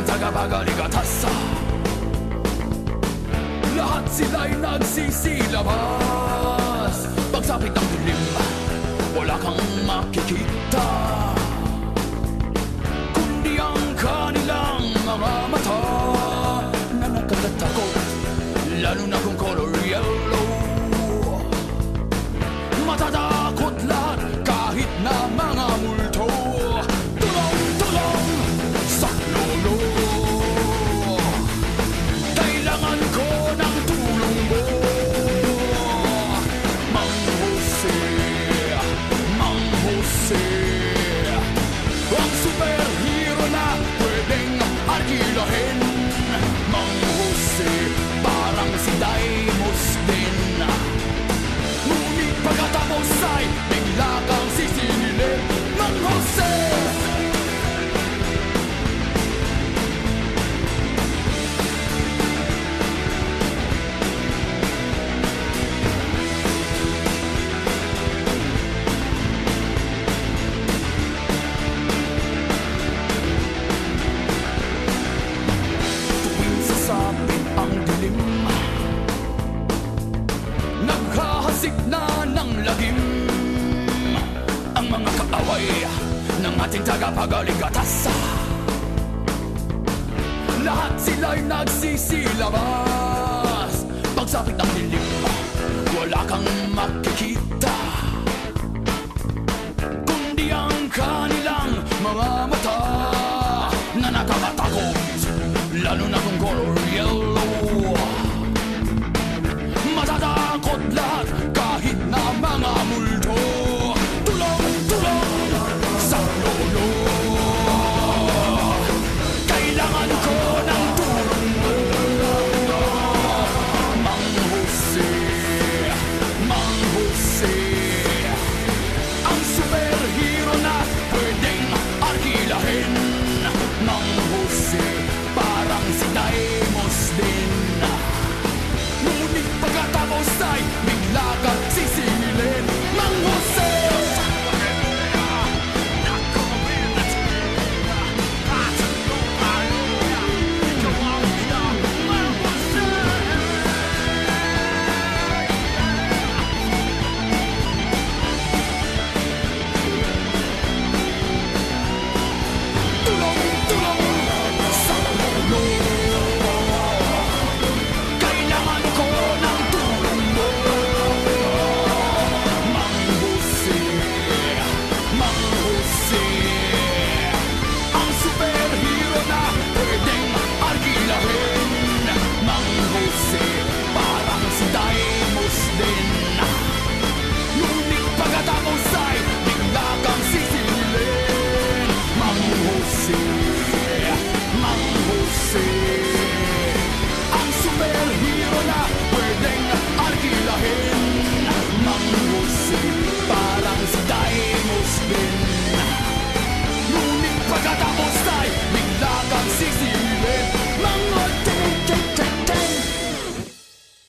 ating tagapagaligatasan Lahat sila'y nagsisilabas Pagsapit ng mga kaaway ng ating tagapagaligtas Lahat sila'y nagsisilabas. Pagsapit ng dilim Wala kang makikita. Kundi ang kanilang mga mata Na nakakatakot Lalo na kung color yellow see.